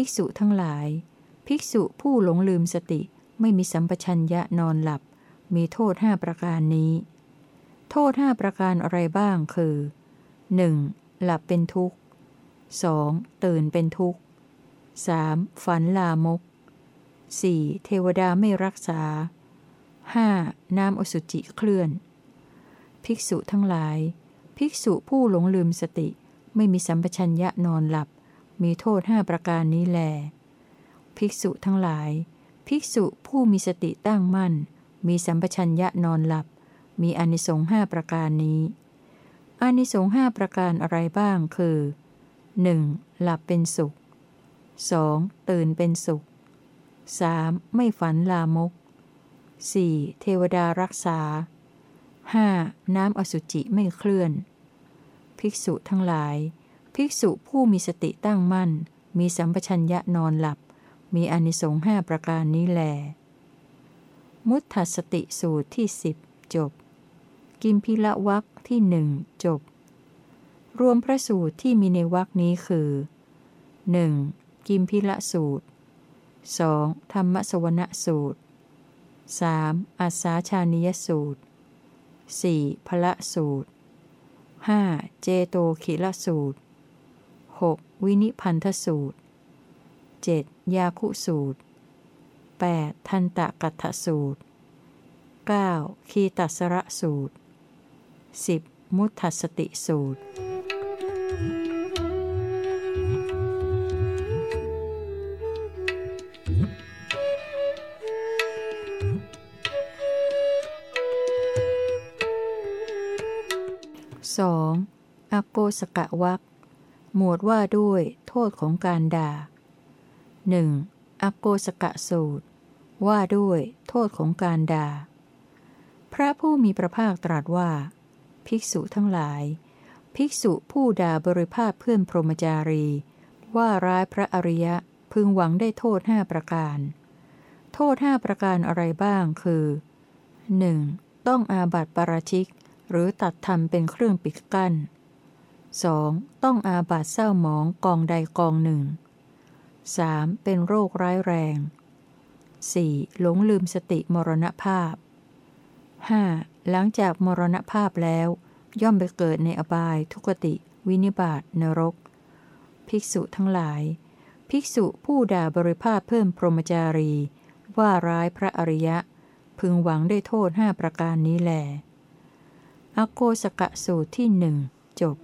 ภิกษุทั้งหลาย ภิกษุผู้หลงลืมสติไม่มีสัมปชัญญะนอนหลับ มีโทษห้าประการนี้ โทษห้าประการอะไรบ้างคือ 1. หลับเป็นทุกข์ 2. ตื่นเป็นทุกข์ 3. ฝันลามก 4. เทวดาไม่รักษา 5. น้ำอสุจิเคลื่อน ภิกษุทั้งหลาย ภิกษุผู้หลงลืมสติไม่มีสัมปชัญญะนอนหลับ มีโทษห้าประการนี้แล ภิกษุทั้งหลาย ภิกษุผู้มีสติตั้งมั่น มีสัมปชัญญะนอนหลับ มีอนิสงฆ์ห้าประการนี้อานิสงส์ห้าประการอะไรบ้างคือ 1. หลับเป็นสุข 2. ตื่นเป็นสุข 3. ไม่ฝันลามก 4. เทวดารักษา 5. น้ำอสุจิไม่เคลื่อน ภิกษุทั้งหลาย ภิกษุผู้มีสติตั้งมั่น มีสัมปชัญญะนอนหลับ มีอนิสงส์ห้าประการนี้แล มุตตสติสูตรที่สิบจบ กิมพิละวักที่หนึ่งจบ รวมพระสูตรที่มีในวักนี้คือ 1. กิมพิละสูตร 2. ธรรมสวนสูตร 3. อัสสาชานิยสูตร 4. พละสูตร 5. เจโตขิละสูตร 6. วินิพันธสูตร 7. ยาคุสูตร 8. ทันตะกัตถสูตร 9. คีตัสระสูตร 10. มุทัสติสูตร 2. อโกสกะวัก หมวดว่าด้วยโทษของการด่า 1. อโกสกะสูตร ว่าด้วยโทษของการด่า พระผู้มีพระภาคตรัสว่า ภิกษุทั้งหลาย ภิกษุผู้ด่าบริภาพเพื่อนพรหมจารี ว่าร้ายพระอริยะพึงหวังได้โทษห้าประการ โทษห้าประการอะไรบ้างคือ 1. ต้องอาบัติปาราชิก หรือตัดทำเป็นเครื่องปิดกั้น 2. ต้องอาบัตเศร้าหมองกองใดกองหนึ่ง 3. เป็นโรคร้ายแรง 4. หลงลืมสติมรณภาพ 5. หลังจากมรณภาพแล้ว ย่อมไปเกิดในอบายทุกติ วินิบาตนรก ภิกษุทั้งหลาย ภิกษุผู้ด่าบริภาพเพิ่มพรหมจารี ว่าร้ายพระอริยะ พึงหวังได้โทษห้าประการนี้แหลอโกสกะสูตรที่หนึ่งจบ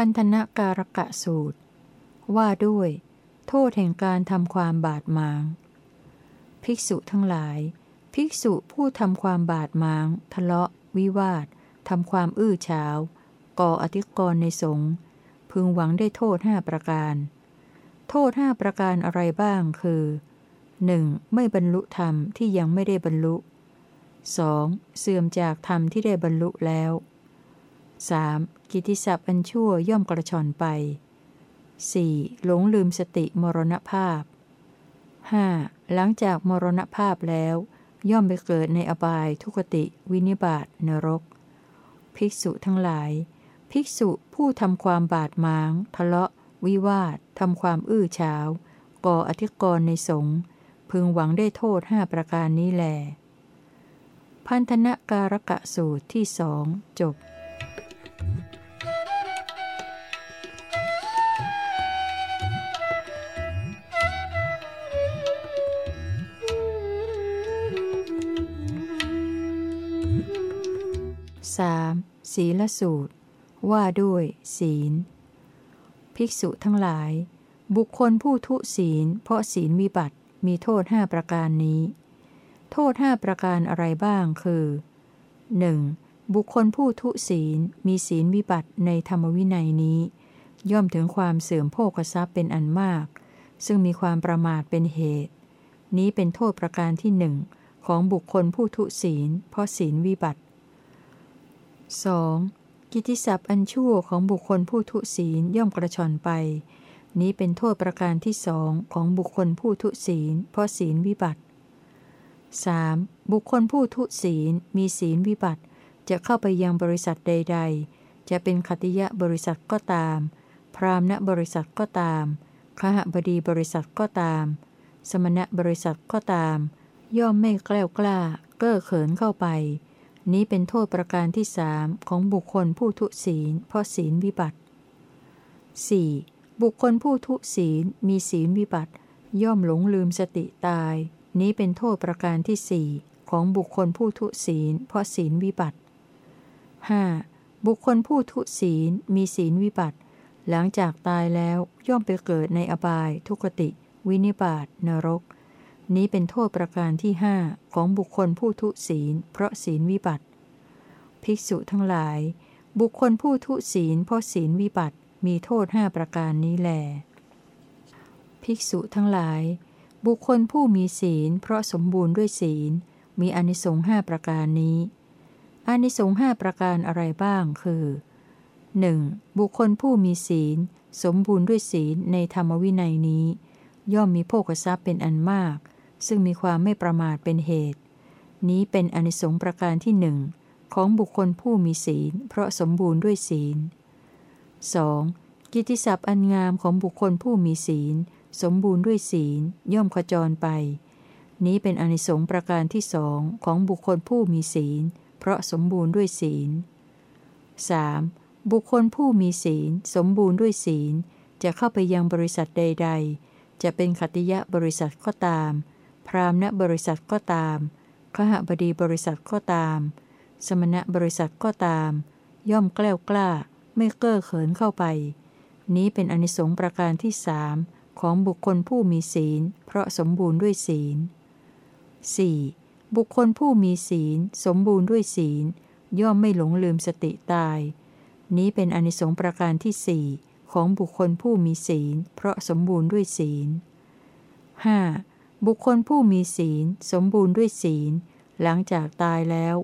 พันธนาการกะสูตร ว่าด้วย โทษแห่งการทำความบาดหมาง ภิกษุทั้งหลาย ภิกษุผู้ทำความบาดหมาง ทะเลาะ วิวาททำความอื้อฉาว ก่ออธิกรณ์ในสงฆ์พึงหวังได้โทษห้าประการ โทษห้าประการอะไรบ้างคือ 1. ไม่บรรลุธรรมที่ยังไม่ได้บรรลุ 2. เสื่อมจากธรรมที่ได้บรรลุแล้ว 3. กิติศัพท์อันชั่วย่อมกระชอนไป 4. หลงลืมสติมรณภาพ 5. หลังจากมรณภาพแล้ว ย่อมไปเกิดในอบายทุกติ วินิบาตนรก ภิกษุทั้งหลาย ภิกษุผู้ทำความบาดหมาง ทะเลาะ วิวาททำความอื้อเฉาก่ออธิกรณ์ในสงฆ์พึงหวังได้โทษห้าประการนี้แล พันธนการกะสูตรที่สองจบ ศีลสูตร ว่าด้วย ศีล ภิกษุทั้งหลาย บุคคลผู้ทุศีล เพราะศีลวิบัติมีโทษห้าประการนี้ โทษห้าประการอะไรบ้างคือ 1. บุคคลผู้ทุศีลมีศีลวิบัติในธรรมวินัยนี้ ย่อมถึงความเสื่อมโภคทรัพย์เป็นอันมาก ซึ่งมีความประมาทเป็นเหตุ นี้เป็นโทษประการที่หนึ่งของบุคคลผู้ทุศีล เพราะศีลวิบัติ 2. กิติศัพท์อันชั่วของบุคคลผู้ทุศีลย่อมกระชอนไป นี้เป็นโทษประการที่สองของบุคคลผู้ทุศีล เพราะศีลวิบัติ 3. บุคคลผู้ทุศีลมีศีลวิบัติ จะเข้าไปยังบริษัทใด ๆ จะเป็นคติยะบริษัทก็ตาม พรามณบริษัทก็ตามขหบดีบริษัทก็ตาม สมณะบริษัทก็ตาม ย่อมไม่แกล้วกล้า เก้อเขินเข้าไป นี้เป็นโทษประการที่สามของบุคคลผู้ทุศีล เพราะศีลวิบัติ 4. บุคคลผู้ทุศีลมีศีลวิบัติ ย่อมหลงลืมสติตาย นี้เป็นโทษประการที่สี่ของบุคคลผู้ทุศีล เพราะศีลวิบัติ 5. บุคคลผู้ทุศีลมีศีลวิบัติ หลังจากตายแล้วย่อมไปเกิดในอบาย ทุกติ วินิบาตนรก นี้เป็นโทษประการที่ห้าของบุคคลผู้ทุศีล เพราะศีลวิบัติ ภิกษุทั้งหลาย บุคคลผู้ทุศีล เพราะศีลวิบัติมีโทษห้าประการนี้แล ภิกษุทั้งหลาย บุคคลผู้มีศีล เพราะสมบูรณ์ด้วยศีล มีอนิสงส์ห้าประการนี้อานิสงส์ห้าประการอะไรบ้างคือ 1. บุคคลผู้มีศีล สมบูรณ์ด้วยศีลในธรรมวินัยนี้ ย่อมมีโภคทรัพย์เป็นอันมาก ซึ่งมีความไม่ประมาทเป็นเหตุ นี้เป็นอนิสงส์ประการที่หนึ่งของบุคคลผู้มีศีล เพราะสมบูรณ์ด้วยศีล 2. กิติศัพท์อันงามของบุคคลผู้มีศีล สมบูรณ์ด้วยศีล ย่อมขจรไป นี้เป็นอนิสงส์ประการที่สองของบุคคลผู้มีศีล เพราะสมบูรณ์ด้วยศีล 3. บุคคลผู้มีศีล สมบูรณ์ด้วยศีล จะเข้าไปยังบริษัทใด ๆ จะเป็นขติยะบริษัทก็ตาม พรามณบริษัทก็ตามขหบดีบริษัทก็ตาม สมณะบริษัทก็ตาม ย่อมแกล้วกล้า ไม่เก้อเขินเข้าไป นี้เป็นอนิสงส์ประการที่สามของบุคคลผู้มีศีล เพราะสมบูรณ์ด้วยศีล 4. บุคคลผู้มีศีล สมบูรณ์ด้วยศีล ย่อมไม่หลงลืมสติตาย นี้เป็นอนิสงส์ประการที่สี่ของบุคคลผู้มีศีล เพราะสมบูรณ์ด้วยศีล 5. บุคคลผู้มีศีล สมบูรณ์ด้วยศีล หลังจากตายแล้ว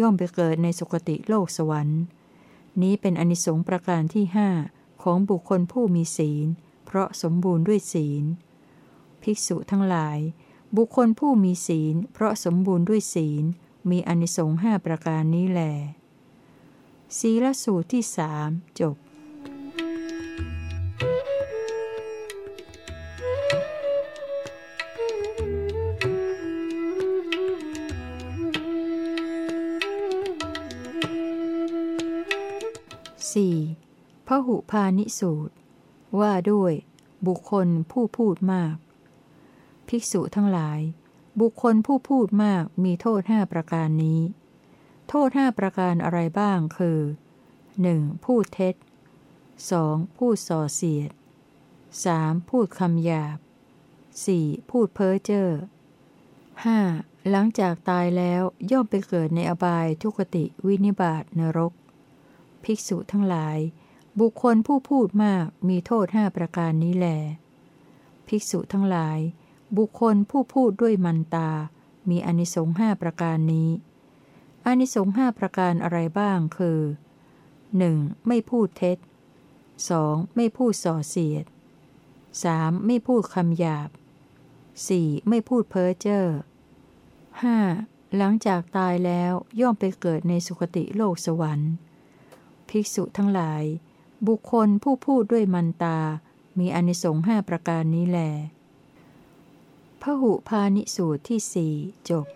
ย่อมไปเกิดในสุคติโลกสวรรค์ นี้เป็นอนิสงส์ประการที่หของบุคคลผู้มีศีล เพราะสมบูรณ์ด้วยศีล ภิกษุทั้งหลาย บุคคลผู้มีศีล เพราะสมบูรณ์ด้วยศีล มีอนิสงส์ห้าประการนี้แหลศีลสูตรที่สามจบ หุพาณิสูตร ว่าด้วย บุคคลผู้พูดมาก ภิกษุทั้งหลาย บุคคลผู้พูดมากมีโทษห้าประการนี้ โทษห้าประการอะไรบ้างคือ 1. พูดเท็จ 2. พูดส่อเสียด 3. พูดคำหยาบ 4. พูดเพ้อเจ้อ 5. หลังจากตายแล้วย่อมไปเกิดในอบายทุกติวินิบาตนรก ภิกษุทั้งหลาย บุคคลผู้พูดมากมีโทษห้าประการนี้แล ภิกษุทั้งหลาย บุคคลผู้พูดด้วยมันตา มีอนิสงส์ห้าประการนี้อนิสงส์ห้าประการอะไรบ้างคือ 1. ไม่พูดเท็จ 2. ไม่พูดส่อเสียด 3. ไม่พูดคำหยาบ 4. ไม่พูดเพ้อเจ้อ 5. หลังจากตายแล้วย่อมไปเกิดในสุคติโลกสวรรค์ ภิกษุทั้งหลาย บุคคลผู้พูดด้วยมันตา มีอนิสงส์ห้าประการนี้แลพหุพาณิสูตรที่สี่จบ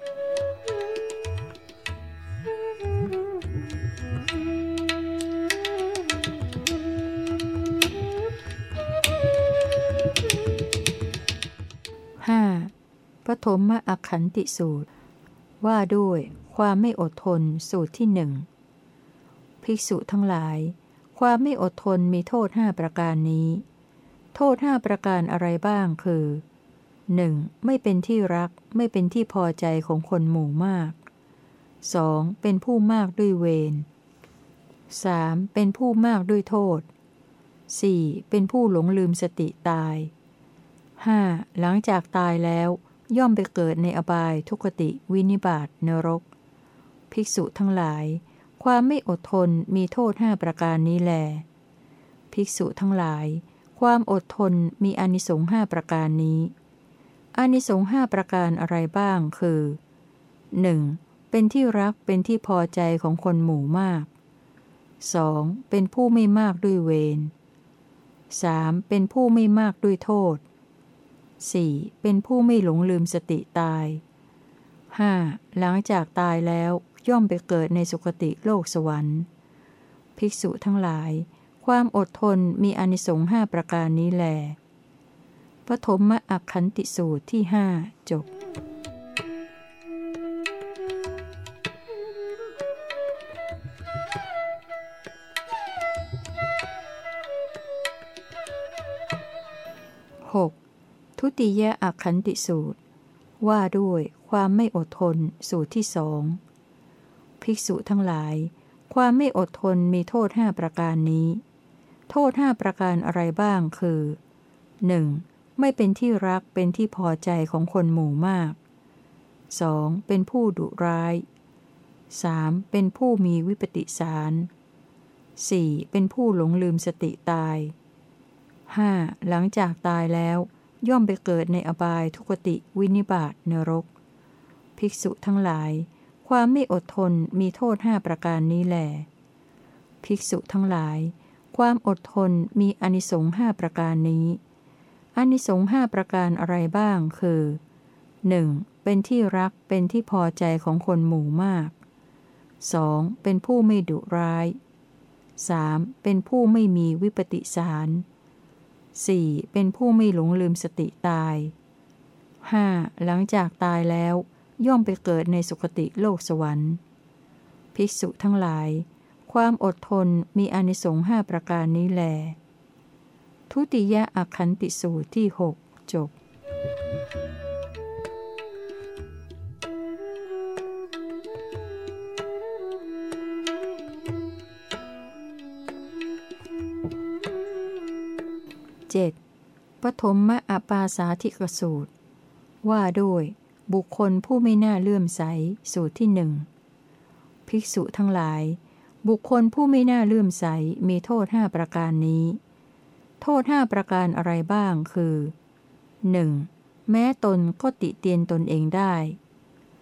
ห้าปฐมมอขันติสูตร ว่าด้วยความไม่อดทนสูตรที่หนึ่งภิกษุทั้งหลาย ความไม่อดทนมีโทษห้าประการนี้ โทษห้าประการอะไรบ้างคือ 1. ไม่เป็นที่รักไม่เป็นที่พอใจของคนหมู่มาก 2. เป็นผู้มากด้วยเวร 3. เป็นผู้มากด้วยโทษ 4. เป็นผู้หลงลืมสติตาย 5. หลังจากตายแล้ว ย่อมไปเกิดในอบายทุกติวินิบาตนรก ภิกษุทั้งหลาย ความไม่อดทนมีโทษห้าประการนี้แล ภิกษุทั้งหลาย ความอดทนมีอนิสงส์ห้าประการนี้อานิสงส์ห้าประการอะไรบ้างคือ 1. เป็นที่รักเป็นที่พอใจของคนหมู่มาก 2. เป็นผู้ไม่มากด้วยเวร 3. เป็นผู้ไม่มากด้วยโทษ 4. เป็นผู้ไม่หลงลืมสติตาย 5. หลังจากตายแล้ว ย่อมไปเกิดในสุคติโลกสวรรค์ ภิกษุทั้งหลาย ความอดทนมีอนิสงส์ห้าประการนี้แหลปฐมมอักขันติสูตรที่หจบ 6. ทุติยอักขันติสูตร ว่าด้วยความไม่อดทนสูตรที่สอง ภิกษุทั้งหลาย ความไม่อดทนมีโทษห้าประการนี้ โทษห้าประการอะไรบ้างคือ 1. ไม่เป็นที่รักเป็นที่พอใจของคนหมู่มาก 2. เป็นผู้ดุร้าย 3. เป็นผู้มีวิปติสาร 4. เป็นผู้หลงลืมสติตาย 5. หลังจากตายแล้ว ย่อมไปเกิดในอบายทุกติวินิบาตนรก ภิกษุทั้งหลาย ความไม่อดทนมีโทษห้าประการนี้แหลภิกษุทั้งหลาย ความอดทนมีอนิสงฆ์ห้าประการนี้ อนิสงฆ์ห้าประการอะไรบ้างคือ 1. เป็นที่รักเป็นที่พอใจของคนหมู่มาก 2. เป็นผู้ไม่ดุร้าย 3. เป็นผู้ไม่มีวิปติสาร 4. เป็นผู้ไม่หลงลืมสติตาย 5. หลังจากตายแล้ว ย่อมไปเกิดในสุคติโลกสวรรค์ ภิกษุทั้งหลาย ความอดทนมีอนิสงส์ห้าประการนี้แล ทุติยะอคันติสูตรที่หจบ 7. ปฐมมะอปาสาธิกสูตร ว่าด้วย บุคคลผู้ไม่น่าเลื่อมใส สูตรที่หนึ่งภิกษุทั้งหลาย บุคคลผู้ไม่น่าเลื่อมใสมีโทษห้าประการนี้ โทษห้าประการอะไรบ้างคือ 1. แม้ตนก็ติเตียนตนเองได้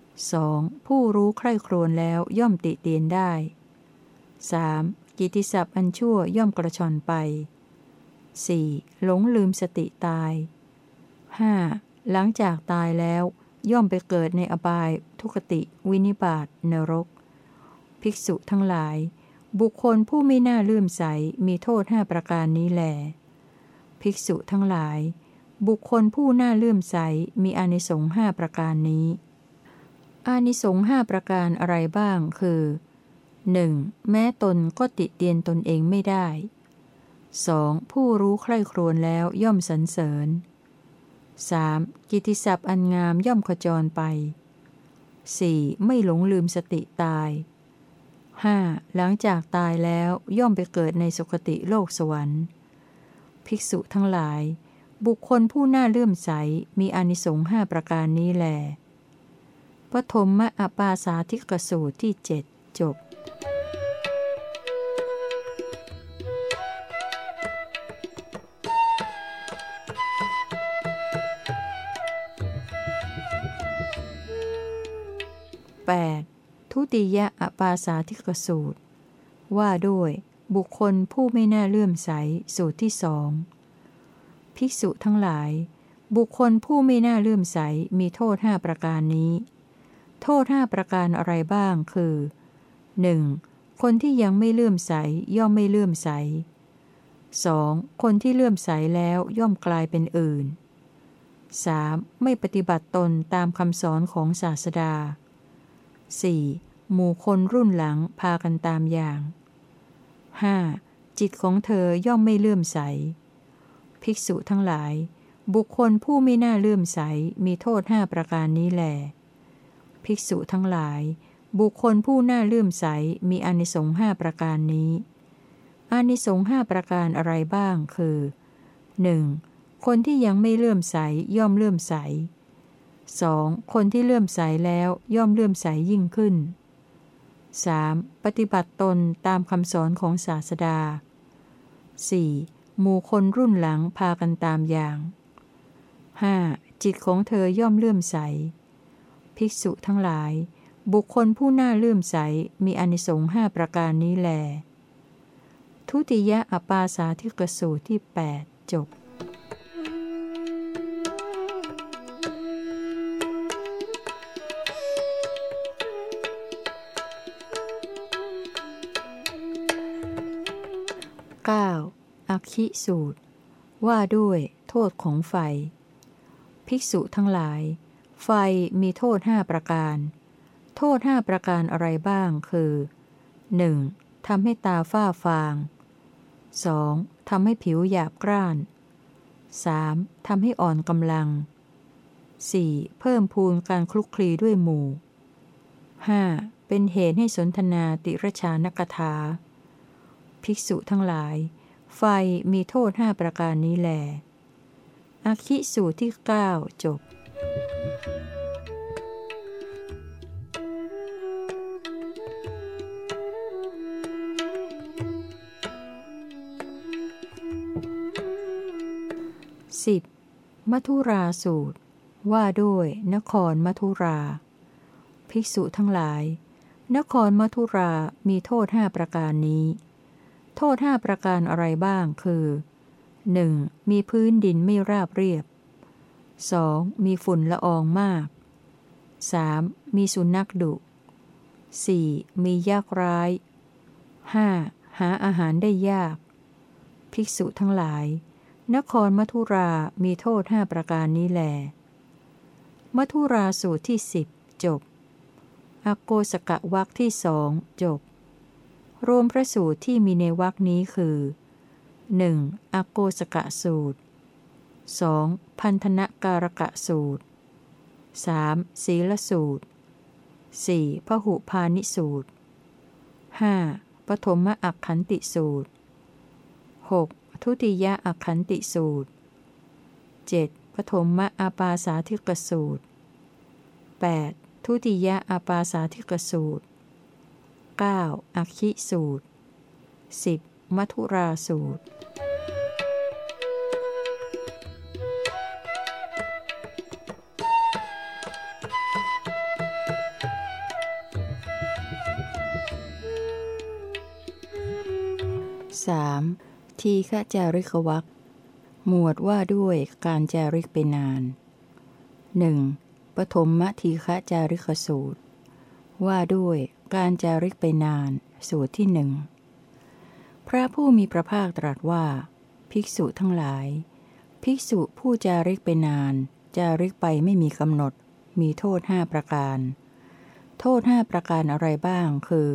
2. ผู้รู้ใคร่ครวญแล้วย่อมติเตียนได้ 3. กิติศัพท์อันชั่วย่อมกระชอนไป 4. หลงลืมสติตาย 5. หลังจากตายแล้ว ย่อมไปเกิดในอบาย ทุกติ วินิบาตนรก ภิกษุทั้งหลาย บุคคลผู้ไม่น่าเลื่อมใสมีโทษห้าประการนี้แหลภิกษุทั้งหลาย บุคคลผู้น่าเลื่อมใสมีอานิสงส์ห้าประการนี้ อานิสงส์ห้าประการอะไรบ้างคือ 1. แม้ตนก็ติเตียนตนเองไม่ได้ 2. ผู้รู้ใคร่ครวญแล้วย่อมสรรเสริญ 3. กิติศัพท์อันงามย่อมขจรไป 4. ไม่หลงลืมสติตาย 5. หลังจากตายแล้วย่อมไปเกิดในสุคติโลกสวรรค์ ภิกษุทั้งหลาย บุคคลผู้น่าเลื่อมใสมีอนิสงส์ห้าประการนี้แล ปฐมมอปาสาธิกสูตรที่เจ็ดจบ 8. ทุติยอปาสาธิกสูตร ว่าด้วยบุคคลผู้ไม่น่าเลื่อมใสสูตรที่สองภิกษุทั้งหลาย บุคคลผู้ไม่น่าเลื่อมใสมีโทษห้าประการนี้ โทษห้าประการอะไรบ้างคือ 1. คนที่ยังไม่เลื่อมใสย่อมไม่เลื่อมใส 2. คนที่เลื่อมใสแล้วย่อมกลายเป็นอื่น 3. ไม่ปฏิบัติตนตามคำสอนของศาสดา 4. หมู่คนรุ่นหลังพากันตามอย่าง 5. จิตของเธอย่อมไม่เลื่อมใส ภิกษุทั้งหลาย บุคคลผู้ไม่น่าเลื่อมใสมีโทษห้าประการนี้แหลภิกษุทั้งหลาย บุคคลผู้น่าเลื่อมใสมีอนิสงส์ห้าประการนี้อนิสงส์ห้าประการอะไรบ้างคือ 1. คนที่ยังไม่เลื่อมใสย่อมเลื่อมใส 2. คนที่เลื่อมใสแล้วย่อมเลื่อมใสยิ่งขึ้น 3. ปฏิบัติตนตามคำสอนของศาสดา 4. หมู่คนรุ่นหลังพากันตามอย่าง 5. จิตของเธอย่อมเลื่อมใส ภิกษุทั้งหลาย บุคคลผู้น่าเลื่อมใสมีอนิสงส์ห้าประการนี้แล ทุติยอปาสาธิกสูตรที่ 8 จบ พิสูตร ว่าด้วยโทษของไฟ ภิกษุทั้งหลาย ไฟมีโทษห้าประการ โทษห้าประการอะไรบ้างคือ 1. ทำให้ตาฝ้าฟาง 2. ทำให้ผิวหยาบกร้าน 3. ทำให้อ่อนกำลัง 4. เพิ่มพูนการคลุกคลีด้วยหมู่ 5. เป็นเหตุให้สนทนาติรชานกถา ภิกษุทั้งหลาย ไฟมีโทษห้าประการนี้แลอคิสูตรที่ 9 จบ 10. มัทุราสูตร ว่าด้วยนครมัทุรา ภิกษุทั้งหลาย นครมัทุรามีโทษห้าประการนี้ โทษห้าประการอะไรบ้างคือ 1. มีพื้นดินไม่ราบเรียบ 2. มีฝุ่นละอองมาก 3. มีสุนัขดุ 4. มียากร้าย 5. หาอาหารได้ยาก ภิกษุทั้งหลาย นครมัทุรามีโทษห้าประการนี้แลมัทุราสูตรที่สิบจบอโกสกะวักที่สองจบ รวมพระสูตรที่มีในวักนี้คือ 1. อโกสกะสูตร 2. พันธนการกะสูตร 3. ศีลสูตร 4. พหุพานิสูตร 5. ปฐมอักขันติสูตร 6. ทุติยอักขันติสูตร 7. ปฐมอาปาสาธิกสูตร 8. ทุติยอาปาสาธิกสูตร 9. อักขิสูตร 10. มัทุราสูตร 3. ทีฆจาริกวักหมวดว่าด้วยการจาริกไปนาน 1. ปฐมมทีฆจาริกสูตร ว่าด้วยการจาริกไปนาน สูตรที่หนึ่งพระผู้มีพระภาคตรัสว่า ภิกษุทั้งหลาย ภิกษุผู้จาริกไปนาน จาริกไปไม่มีกำหนด มีโทษห้าประการ โทษห้าประการอะไรบ้างคือ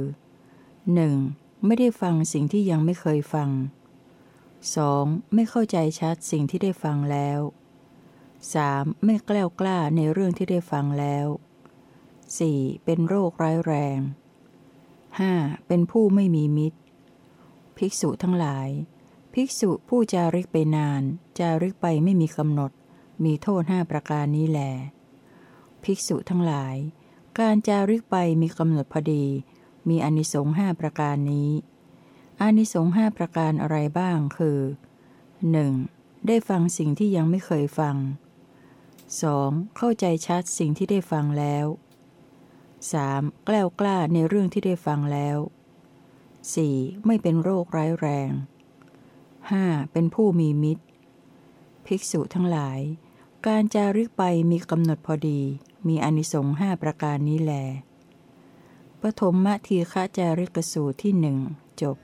1. ไม่ได้ฟังสิ่งที่ยังไม่เคยฟัง 2. ไม่เข้าใจชัดสิ่งที่ได้ฟังแล้ว 3. ไม่แกล้วกล้าในเรื่องที่ได้ฟังแล้ว 4. เป็นโรคร้ายแรง 5. เป็นผู้ไม่มีมิตร ภิกษุทั้งหลาย ภิกษุผู้จาริกไปนาน จาริกไปไม่มีกำหนด มีโทษห้าประการนี้แล ภิกษุทั้งหลาย การจาริกไปมีกำหนดพอดี มีอนิสงส์ห้าประการนี้ อนิสงส์ห้าประการอะไรบ้างคือ 1. ได้ฟังสิ่งที่ยังไม่เคยฟัง 2. เข้าใจชัดสิ่งที่ได้ฟังแล้ว 3. แกล้วกล้าในเรื่องที่ได้ฟังแล้ว 4. ไม่เป็นโรคร้ายแรง 5. เป็นผู้มีมิตร ภิกษุทั้งหลาย การจาริกไปมีกำหนดพอดี มีอนิสงฆ์ห้าประการนี้แลปฐมมทีฆจาริกสูตรที่หนึ่งจบ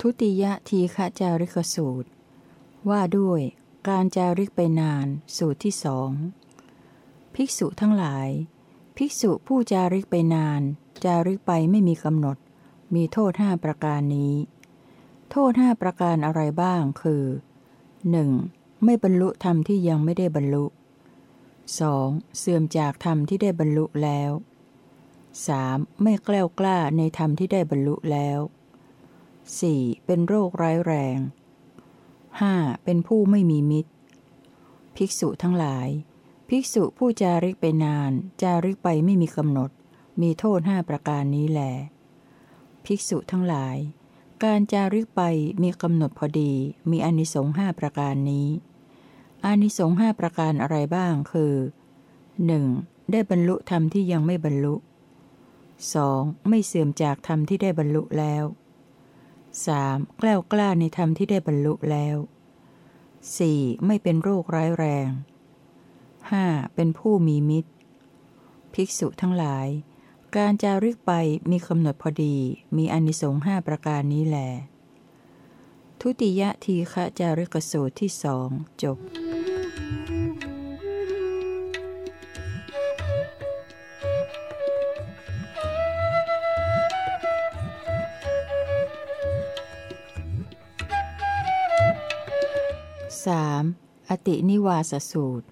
ทุติยทีฆจาริกสูตร ว่าด้วยการจาริกไปนานสูตรที่สองภิกษุทั้งหลาย ภิกษุผู้จาริกไปนาน จาริกไปไม่มีกำหนด มีโทษห้าประการนี้ โทษห้าประการอะไรบ้างคือ 1. ไม่บรรลุธรรมที่ยังไม่ได้บรรลุ 2. เสื่อมจากธรรมที่ได้บรรลุแล้ว 3. ไม่แกล้วกล้าในธรรมที่ได้บรรลุแล้ว 4. เป็นโรคร้ายแรงห้าเป็นผู้ไม่มีมิตร ภิกษุทั้งหลาย ภิกษุผู้จาริกไปนาน จาริกไปไม่มีกำหนด มีโทษห้าประการนี้แหลภิกษุทั้งหลาย การจาริกไปมีกำหนดพอดี มีอนิสงส์ห้าประการนี้อานิสงส์ห้าประการอะไรบ้างคือ 1. ได้บรรลุธรรมที่ยังไม่บรรลุ 2. ไม่เสื่อมจากธรรมที่ได้บรรลุแล้ว 3. กล้ากล้าในธรรมที่ได้บรรลุแล้ว 4. ไม่เป็นโรคร้ายแรง 5. เป็นผู้มีมิตร ภิกษุทั้งหลาย การจาริกไปมีกำหนดพอดี มีอนิสงฆ์ห้าประการนี้แหลทุติยทีฆะจาริกสูตรที่สองจบ สามอตินิวาสสูตร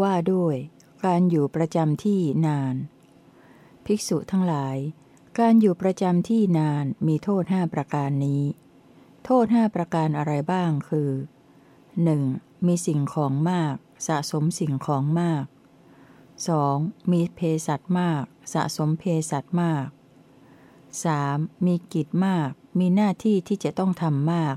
ว่าด้วย การอยู่ประจำที่นาน ภิกษุทั้งหลาย การอยู่ประจำที่นานมีโทษห้าประการนี้ โทษห้าประการอะไรบ้างคือ 1. มีสิ่งของมาก สะสมสิ่งของมาก 2. มีเพสัตมาก สะสมเพสัตมาก 3. มีกิจมาก มีหน้าที่ที่จะต้องทำมาก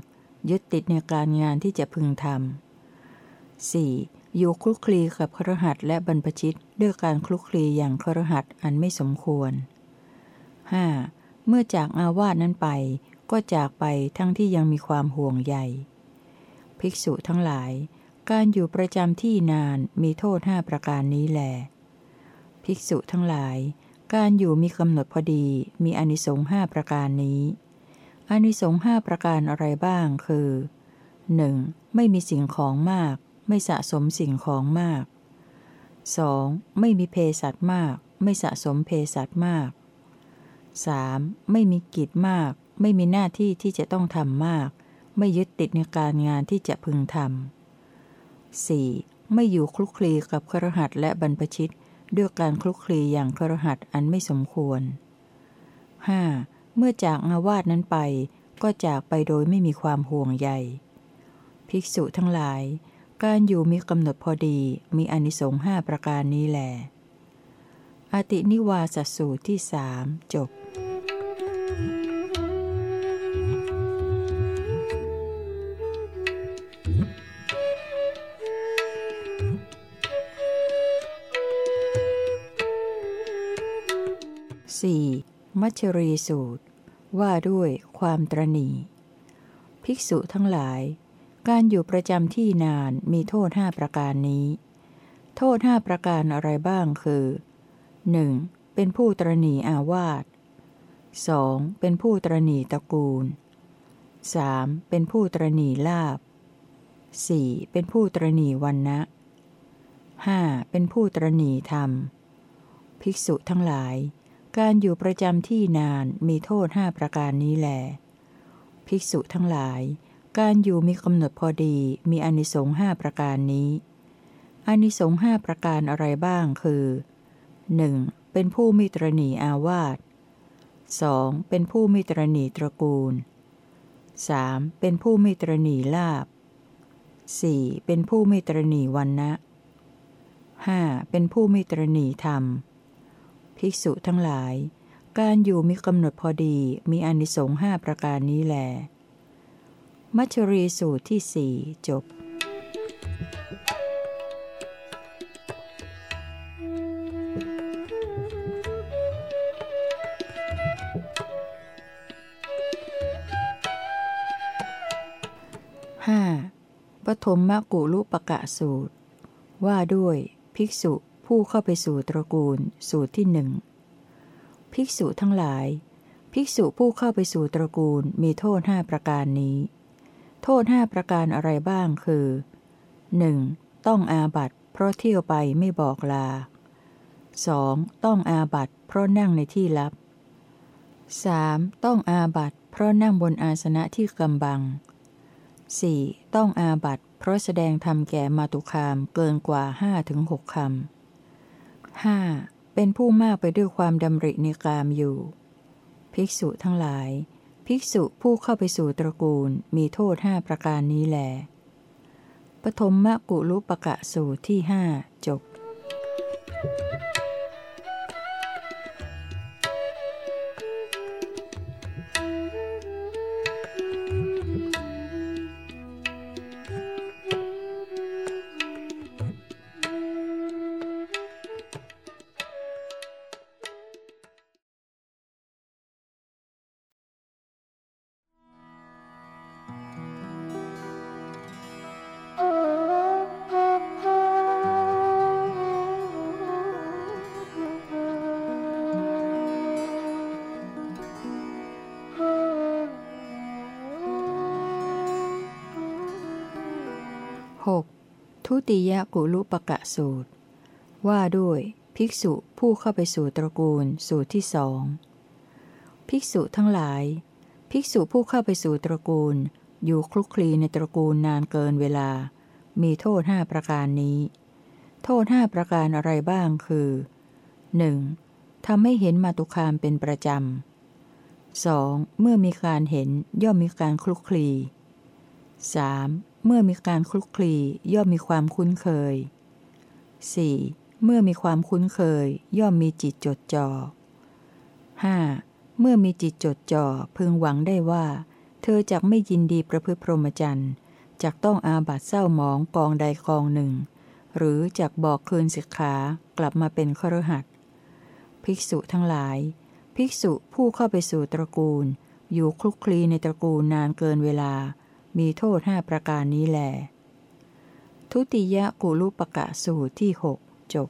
ยึดติดในการงานที่จะพึงทำ 4. อยู่คลุกคลีกับครหัสและบรรพชิตด้วยการคลุกคลีอย่างครหัสอันไม่สมควร 5. เมื่อจากอาวาสนั้นไป ก็จากไปทั้งที่ยังมีความห่วงใยภิกษุทั้งหลาย การอยู่ประจำที่นานมีโทษห้าประการนี้แหลภิกษุทั้งหลาย การอยู่มีกำหนดพอดีมีอนิสงฆ์ห้าประการนี้ อานิสงส์ห้าประการอะไรบ้างคือ 1. ไม่มีสิ่งของมาก ไม่สะสมสิ่งของมาก 2. ไม่มีเพสัตมาก ไม่สะสมเพสัตมาก 3. ไม่มีกิจมาก ไม่มีหน้าที่ที่จะต้องทำมาก ไม่ยึดติดในการงานที่จะพึงทำ 4. ไม่อยู่คลุกคลีกับครหัสและบรรพชิต ด้วยการคลุกคลีอย่างครหัสอันไม่สมควร 5. เมื่อจากอาวาสนั้นไป ก็จากไปโดยไม่มีความห่วงใย ภิกษุทั้งหลาย การอยู่มีกำหนดพอดีมีอนิสงส์ห้าประการนี้แหลอตินิวาสสูตรที่สามจบ มัชรีสูตร ว่าด้วยความตรณีภิกษุทั้งหลาย การอยู่ประจำที่นานมีโทษห้าประการนี้ โทษห้าประการอะไรบ้างคือ 1. เป็นผู้ตรณีอาวาส 2. เป็นผู้ตรณีตระกูล 3. เป็นผู้ตรณีลาบ 4. เป็นผู้ตรณีวันนะ 5. เป็นผู้ตรณีธรรม ภิกษุทั้งหลาย การอยู่ประจำที่นานมีโทษห้าประการนี้แหลภิกษุทั้งหลาย การอยู่มีกำหนดพอดีมีอนิสงส์ห้าประการนี้ อนิสงส์ห้าประการอะไรบ้างคือ 1. เป็นผู้มิตรณีอาวาส 2. เป็นผู้มิตรณีตระกูล 3. เป็นผู้มิตรณีลาบ 4. เป็นผู้มิตรณีวันนะ 5. เป็นผู้มิตรณีธรรม ภิกษุทั้งหลาย การอยู่มีกำหนดพอดีมีอนิสงส์ห้าประการนี้แล มัชรีสูตรที่สี่จบห้าปฐมมกุลุปกะสูตร ว่าด้วยภิกษุ ผู้เข้าไปสู่ตระกูล สูตรที่หนึ่งภิกษุทั้งหลาย ภิกษุผู้เข้าไปสู่ตระกูลมีโทษห้าประการนี้ โทษห้าประการอะไรบ้างคือ 1. ต้องอาบัตเพราะเที่ยวไปไม่บอกลา 2. ต้องอาบัตเพราะนั่งในที่ลับ 3. ต้องอาบัตเพราะนั่งบนอาสนะที่กำบัง 4. ต้องอาบัตเพราะแสดงธรรมแก่มาตุคามเกินกว่าห้าถึงหกคำ 5. เป็นผู้มากไปด้วยความดำริในกามอยู่ ภิกษุทั้งหลาย ภิกษุผู้เข้าไปสู่ตระกูลมีโทษห้าประการนี้แหลปฐมมะกุลุปกะสูตรที่หจบ 6. ทุ ติยกุลุปกะสูตร ว่าด้วย ภิกษุผู้เข้าไปสู่ตระกูลสูตรที่สองภิกษุทั้งหลาย ภิกษุผู้เข้าไปสู่ตระกูล อยู่คลุกคลีในตระกูลนานเกินเวลา มีโทษห้าประการนี้ โทษห้าประการอะไรบ้างคือ 1. ทำให้เห็นมาตุคามเป็นประจำ 2. เมื่อมีการเห็นย่อมมีการคลุกคลี 3. เมื่อมีการคลุกคลีย่อมมีความคุ้นเคย 4. เมื่อมีความคุ้นเคย ย่อมมีจิตจดจ่อ 5. เมื่อมีจิตจดจ่อพึงหวังได้ว่า เธอจะไม่ยินดีประพฤติพรหมจรรย์จกต้องอาบัตเศร้าหมองกองใดกองหนึ่ง หรือจักบอกคืนสิกขากลับมาเป็นครหัดภิกษุทั้งหลาย ภิกษุผู้เข้าไปสู่ตระกูล อยู่คลุกคลีในตระกูลนานเกินเวลา มีโทษห้าประการนี้แล ทุติยกุลุปกะสูตรที่หกจบ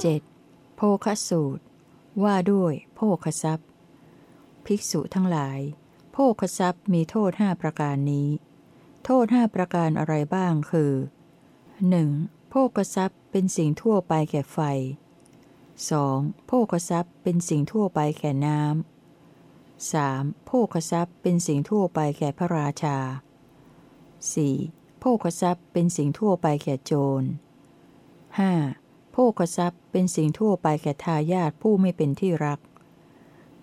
เจ็ดโภคสูตร ว่าด้วยโภคทรัพย์ ภิกษุทั้งหลาย โภคทรัพย์มีโทษห้าประการนี้ โทษห้าประการอะไรบ้างคือ 1. โภกทรัพย์เป็นสิ่งทั่วไปแก่ไฟ 2. โภกทรัพย์เป็นสิ่งทั่วไปแก่น้ำ 3. โภกทรัพย์เป็นสิ่งทั่วไปแก่พระราชา 4. โภกทรัพย์เป็นสิ่งทั่วไปแก่โจร 5. โภกทรัพย์เป็นสิ่งทั่วไปแก่ทายาทผู้ไม่เป็นที่รัก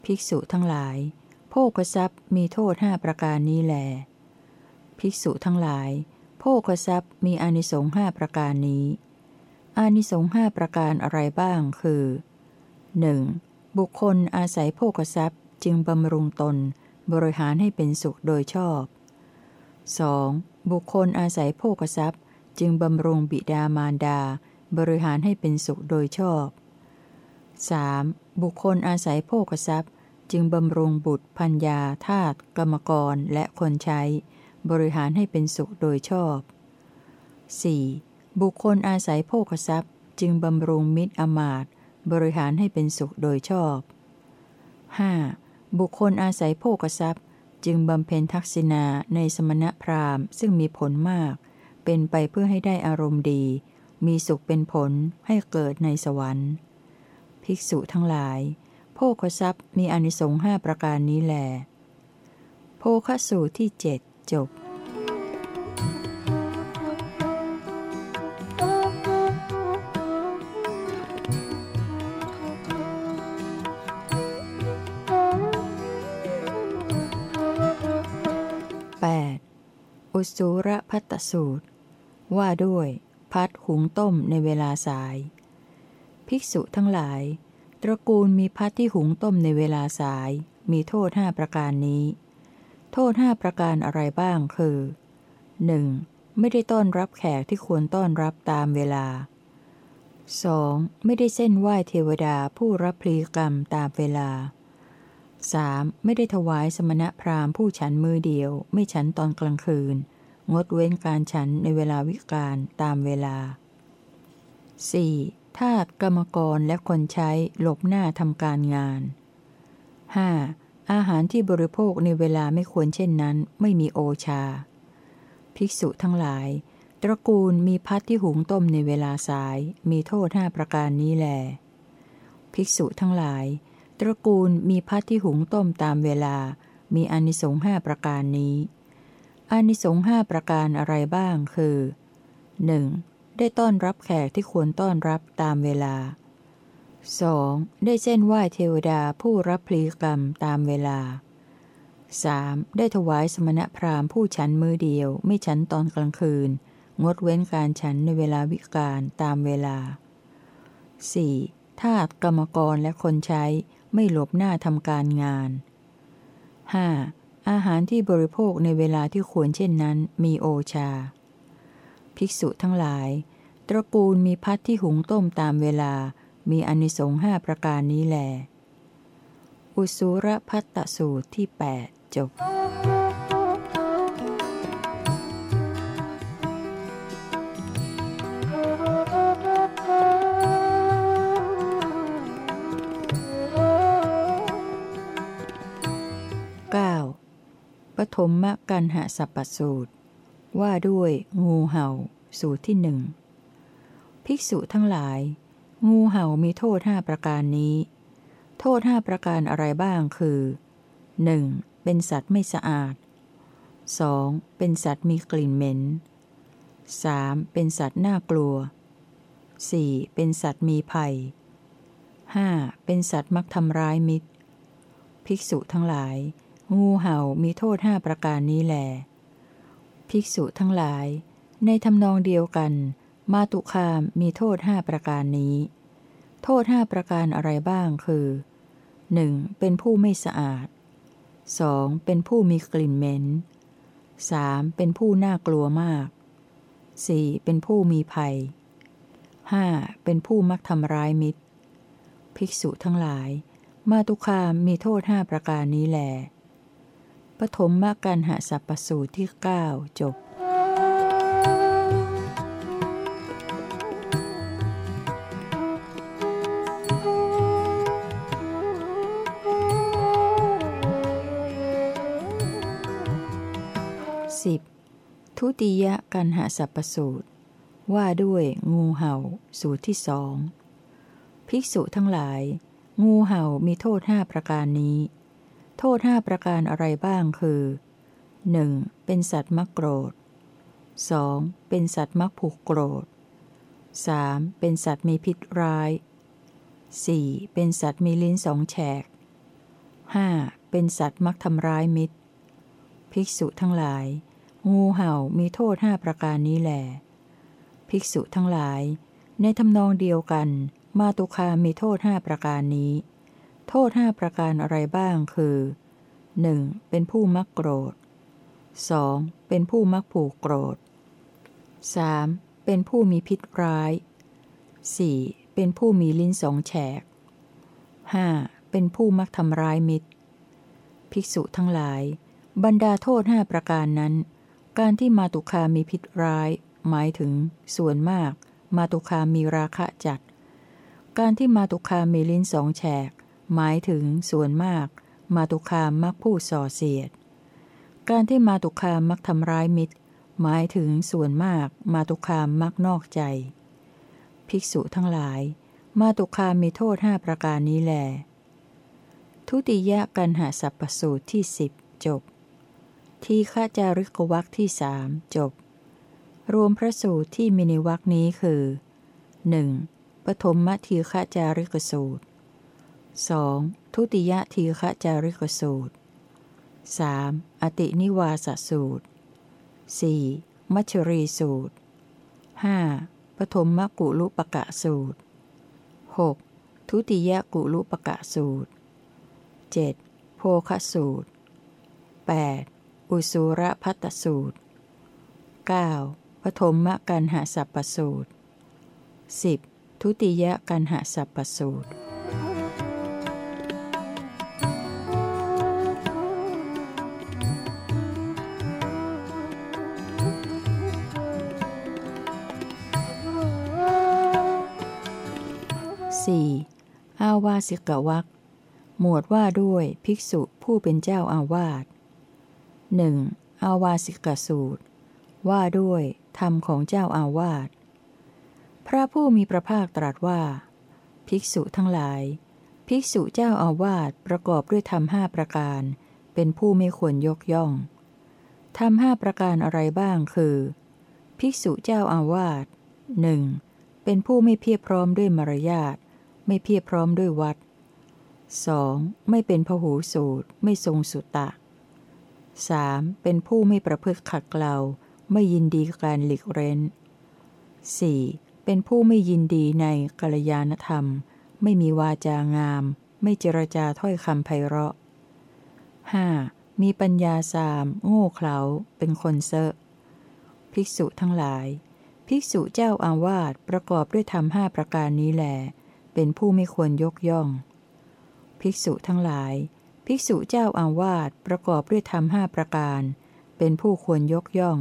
ภิกษุทั้งหลาย โภกทรัพย์มีโทษห้าประการนี้แหล ภิกษุทั้งหลาย โภคทรัพย์มีอานิสงส์ห้าประการนี้ อานิสงส์ห้าประการอะไรบ้างคือ 1. บุคคลอาศัยโภคทรัพย์จึงบำรุงตน บริหารให้เป็นสุขโดยชอบ 2. บุคคลอาศัยโภคทรัพย์จึงบำรุงบิดามารดา บริหารให้เป็นสุขโดยชอบ 3. บุคคลอาศัยโภคทรัพย์ จึงบำรุงบุตรพัญญาทาตกรรมกรและคนใช้ บริหารให้เป็นสุขโดยชอบ 4. บุคคลอาศัยโภคทรัพย์ จึงบำรุงมิตรอมาตบริหารให้เป็นสุขโดยชอบ 5. บุคคลอาศัยโภคทรัพย์ จึงบำเพ็ญทักษิณาในสมณพราหมณ์ ซึ่งมีผลมาก เป็นไปเพื่อให้ได้อารมณ์ดี มีสุขเป็นผลให้เกิดในสวรรค์ ภิกษุทั้งหลาย โภคทรัพย์มีอนิสงส์ห้าประการนี้แหลโภคสูตรที่เจ็ด จบอุสุรพัตสูตร ว่าด้วยพัดหุงต้มในเวลาสาย ภิกษุทั้งหลาย ตระกูลมีพัดที่หุงต้มในเวลาสาย มีโทษห้าประการนี้ โทษห้าประการอะไรบ้างคือ 1. ไม่ได้ต้อนรับแขกที่ควรต้อนรับตามเวลา 2. ไม่ได้เส้นไหว้เทวดาผู้รับพลีกรรมตามเวลา 3. ไม่ได้ถวายสมณพราหมณ์ผู้ฉันมือเดียว ไม่ฉันตอนกลางคืน งดเว้นการฉันในเวลาวิกาลตามเวลา 4. ทาสกรรมกรและคนใช้หลบหน้าทำการงาน 5. อาหารที่บริโภคในเวลาไม่ควรเช่นนั้น ไม่มีโอชา ภิกษุทั้งหลาย ตระกูลมีพัดที่หุงต้มในเวลาสาย มีโทษห้าประการนี้แล ภิกษุทั้งหลาย ตระกูลมีพัดที่หุงต้มตามเวลา มีอนิสงส์ห้าประการนี้ อนิสงส์ห้าประการอะไรบ้างคือ 1. ได้ต้อนรับแขกที่ควรต้อนรับตามเวลา 2. ได้เส้นไหว้เทวดาผู้รับพลีกรรมตามเวลา 3. ได้ถวายสมณพราหมณ์ผู้ฉันมือเดียว ไม่ฉันตอนกลางคืน งดเว้นการฉันในเวลาวิกาลตามเวลา 4. ทาสกรรมกรและคนใช้ไม่หลบหน้าทำการงาน 5. อาหารที่บริโภคในเวลาที่ควรเช่นนั้นมีโอชา ภิกษุทั้งหลาย ตระกูลมีพัดที่หุงต้มตามเวลา มีอนิสงส์ห้าประการนี้แหลอุสุรพัตตสูตรที่ 8 จบ 9. ปฐมมกันหสัปปสูตร ว่าด้วยงูเห่า สูตรที่หนึ่งภิกษุทั้งหลาย งูเห่ามีโทษห้าประการนี้ โทษห้าประการอะไรบ้างคือ 1. เป็นสัตว์ไม่สะอาด 2. เป็นสัตว์มีกลิ่นเหม็น 3. เป็นสัตว์น่ากลัว 4. เป็นสัตว์มีภัย 5. เป็นสัตว์มักทำร้ายมิตร ภิกษุทั้งหลาย งูเห่ามีโทษห้าประการนี้แหล ภิกษุทั้งหลาย ในทำนองเดียวกัน มาตุคามมีโทษห้าประการนี้ โทษห้าประการอะไรบ้างคือ 1. เป็นผู้ไม่สะอาด 2. เป็นผู้มีกลิ่นเหม็น 3. เป็นผู้น่ากลัวมาก 4. เป็นผู้มีภัย 5. เป็นผู้มักทำร้ายมิตร ภิกษุทั้งหลาย มาตุคามมีโทษห้าประการนี้แหลปฐมมกันหาสัพปสูตรที่ 9 จบ ทุติยกันหาสัพสูตร ว่าด้วยงูเห่า สูตรที่สอง ภิกษุทั้งหลาย งูเห่ามีโทษห้าประการนี้ โทษห้าประการอะไรบ้างคือ 1. เป็นสัตว์มักโกรธ 2. เป็นสัตว์มักผูกโกรธ 3. เป็นสัตว์มีพิษร้าย 4. เป็นสัตว์มีลิ้นสองแฉก 5. เป็นสัตว์มักทำร้ายมิตร ภิกษุทั้งหลาย งูเห่ามีโทษห้าประการนี้แหลภิกษุทั้งหลาย ในทำนองเดียวกัน มาตุคามีโทษห้าประการนี้ โทษห้าประการอะไรบ้างคือ 1. เป็นผู้มักโกรธ 2. เป็นผู้มักผูกโกรธ 3. เป็นผู้มีพิษร้าย 4. เป็นผู้มีลิ้นสองแฉก 5. เป็นผู้มักทำร้ายมิตร ภิกษุทั้งหลาย บรรดาโทษห้าประการนั้น การที่มาตุคามีพิษร้าย หมายถึง ส่วนมาก มาตุคามีราคะจัด การที่มาตุคามีลิ้นสองแฉก หมายถึง ส่วนมาก มาตุคามักพูดส่อเสียด การที่มาตุคามักทำร้ายมิตร หมายถึงส่วนมาก มาตุคามักนอกใจ ภิกษุทั้งหลาย มาตุคามีโทษห้าประการนี้แหลทุติยกันหาสัพปสูตรที่สิบจบ ที่ข้าจาริกวักที่สามจบ รวมพระสูตรที่มีในวักนี้คือ 1. ปฐมมทีฆจาริกสูตร 2. ทุติยทีฆจาริกสูตร 3. อตินิวาสสูตร 4. มัชรีสูตร 5. ปฐมมกุลุปกะสูตร 6. ทุติยกุลุปกะสูตร 7. โภคสูตร 8. อุสุรพัตสูตร 9. ปฐมมกันหาสัพปสูตร 10. ทุติยกันหาสัพปสูตร 4. อาวาสิกวักหมวดว่าด้วยภิกษุผู้เป็นเจ้าอาวาส หนึ่งอาวาสิกสูตร ว่าด้วยธรรมของเจ้าอาวาส พระผู้มีพระภาคตรัสว่า ภิกษุทั้งหลาย ภิกษุเจ้าอาวาสประกอบด้วยธรรมห้าประการ เป็นผู้ไม่ควรยกย่อง ธรรมห้าประการอะไรบ้างคือ ภิกษุเจ้าอาวาสหนึ่งเป็นผู้ไม่เพียบพร้อมด้วยมารยาท ไม่เพียบพร้อมด้วยวัด 2. ไม่เป็นพหูสูตร ไม่ทรงสุตตะ 3. เป็นผู้ไม่ประพฤติขัดเกลาไม่ยินดีการหลีกเร้น 4. เป็นผู้ไม่ยินดีในกัลยาณธรรม ไม่มีวาจางาม ไม่เจรจาถ้อยคำไพเราะ 5. มีปัญญาสาม โง่เขลาเป็นคนเซอะภิกษุทั้งหลาย ภิกษุเจ้าอาวาสประกอบด้วยธรรมห้าประการนี้แหลเป็นผู้ไม่ควรยกย่อง ภิกษุทั้งหลาย ภิกษุเจ้าอาวาสประกอบด้วยธรรมห้าประการ เป็นผู้ควรยกย่อง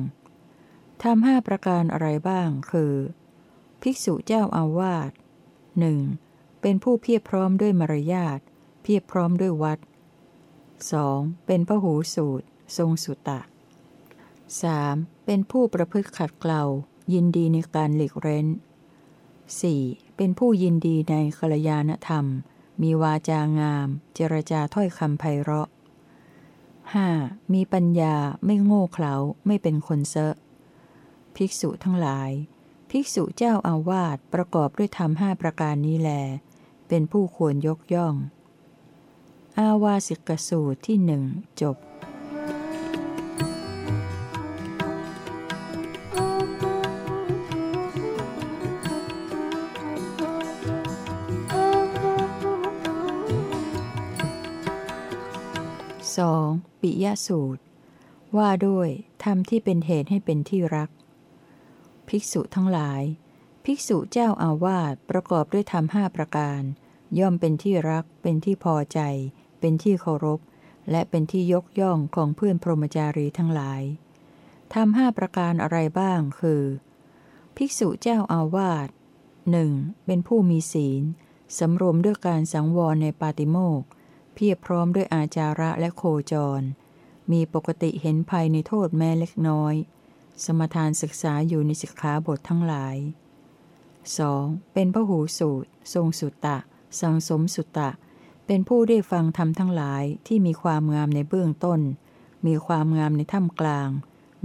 ธรรมห้าประการอะไรบ้าง คือ ภิกษุเจ้าอาวาสหนึ่งเป็นผู้เพียบพร้อมด้วยมารยาทเพียบพร้อมด้วยวัด 2. เป็นพหูสูตร ทรงสุตตะ 3. เป็นผู้ประพฤติขัดเกลายินดีในการหลีกเร้น 4. เป็นผู้ยินดีในกัลยาณธรรม มีวาจางาม เจรจาถ้อยคำไพเราะ 5. มีปัญญาไม่โง่เขลาไม่เป็นคนเซอะภิกษุทั้งหลาย ภิกษุเจ้าอาวาสประกอบด้วยธรรมห้าประการนี้แล เป็นผู้ควรยกย่อง อาวาสิกสูตรที่หนึ่งจบ ปิยสูตร ว่าด้วยธรรมที่เป็นเหตุให้เป็นที่รัก ภิกษุทั้งหลาย ภิกษุเจ้าอาวาสประกอบด้วยธรรมห้าประการ ย่อมเป็นที่รัก เป็นที่พอใจ เป็นที่เคารพ และเป็นที่ยกย่องของเพื่อนพรหมจารีทั้งหลายทำห้าประการอะไรบ้างคือ ภิกษุเจ้าอาวาสหนึ่งเป็นผู้มีศีลสำรวมด้วยการสังวรในปาติโมก เพียบพร้อมด้วยอาจาระและโคจร มีปกติเห็นภัยในโทษแม้เล็กน้อย สมทานศึกษาอยู่ในสิกขาบททั้งหลาย 2. เป็นพระหูสูตร ทรงสุตตะ สังสมสุตตะ เป็นผู้ได้ฟังธรรมทั้งหลายที่มีความงามในเบื้องต้น มีความงามในท่ามกลาง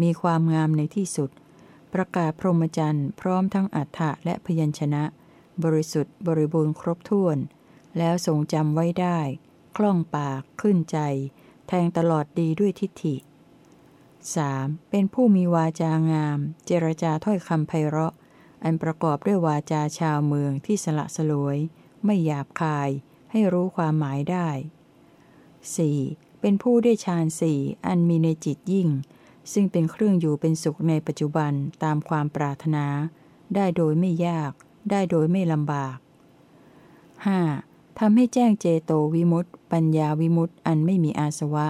มีความงามในที่สุด ประกาศพรหมจรรย์พร้อมทั้งอัฏฐะและพยัญชนะ บริสุทธิ์บริบูรณ์ครบถ้วน แล้วทรงจำไว้ได้ คล่องปากขึ้นใจ แทงตลอดดีด้วยทิฏฐิ 3. เป็นผู้มีวาจางาม เจรจาถ้อยคำไพเราะ อันประกอบด้วยวาจาชาวเมืองที่สละสลวย ไม่หยาบคาย ให้รู้ความหมายได้ 4. เป็นผู้ได้ฌานสี่อันมีในจิตยิ่ง ซึ่งเป็นเครื่องอยู่เป็นสุขในปัจจุบันตามความปรารถนา ได้โดยไม่ยาก ได้โดยไม่ลำบาก 5. ทำให้แจ้งเจโตวิมุตติปัญญาวิมุตติอันไม่มีอาสวะ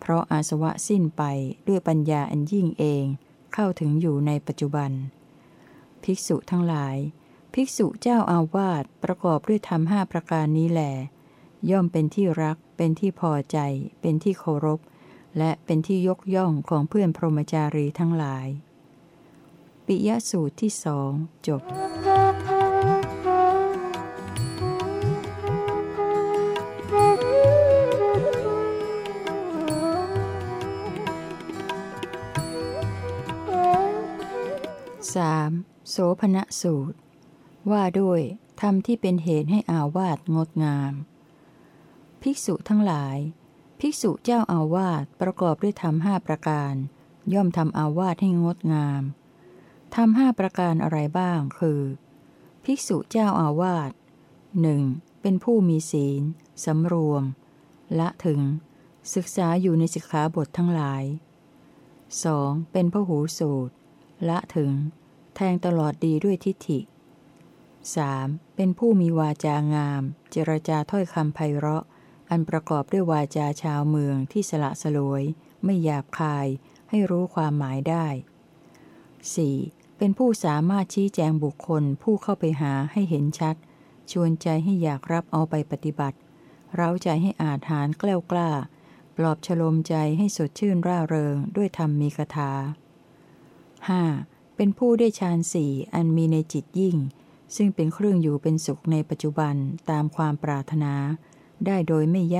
เพราะอาสวะสิ้นไปด้วยปัญญาอันยิ่งเอง เข้าถึงอยู่ในปัจจุบัน ภิกษุทั้งหลาย ภิกษุเจ้าอาวาสประกอบด้วยธรรมห้าประการนี้แหลย่อมเป็นที่รัก เป็นที่พอใจ เป็นที่เคารพ และเป็นที่ยกย่องของเพื่อนพรหมจารีทั้งหลาย ปิยสูตรที่สองจบ 3. โสภณสูตร ว่าด้วยธรรมที่เป็นเหตุให้อาวาสงดงาม ภิกษุทั้งหลาย ภิกษุเจ้าอาวาสประกอบด้วยธรรมห้าประการ ย่อมทำอาวาสให้งดงามทำห้าประการอะไรบ้าง คือ ภิกษุเจ้าอาวาสหนึ่งเป็นผู้มีศีลสำรวม ละถึง ศึกษาอยู่ในสิกขาบททั้งหลาย 2. เป็นพหูสูตร ละถึง แทงตลอดดีด้วยทิฏฐิ 3. เป็นผู้มีวาจางาม เจรจาถ้อยคำไพเราะ อันประกอบด้วยวาจาชาวเมืองที่สละสลวย ไม่หยาบคาย ให้รู้ความหมายได้ 4. เป็นผู้สามารถชี้แจงบุคคลผู้เข้าไปหาให้เห็นชัด ชวนใจให้อยากรับเอาไปปฏิบัติ เร้าใจให้อาจหารกล้ากล้า ปลอบฉลมใจให้สดชื่นร่าเริงด้วยธรรมมีคาถา 5. เป็นผู้ได้ฌานสี่อันมีในจิตยิ่ง ซึ่งเป็นเครื่องอยู่เป็นสุขในปัจจุบันตามความปรารถนา ได้โดยไม่ยาก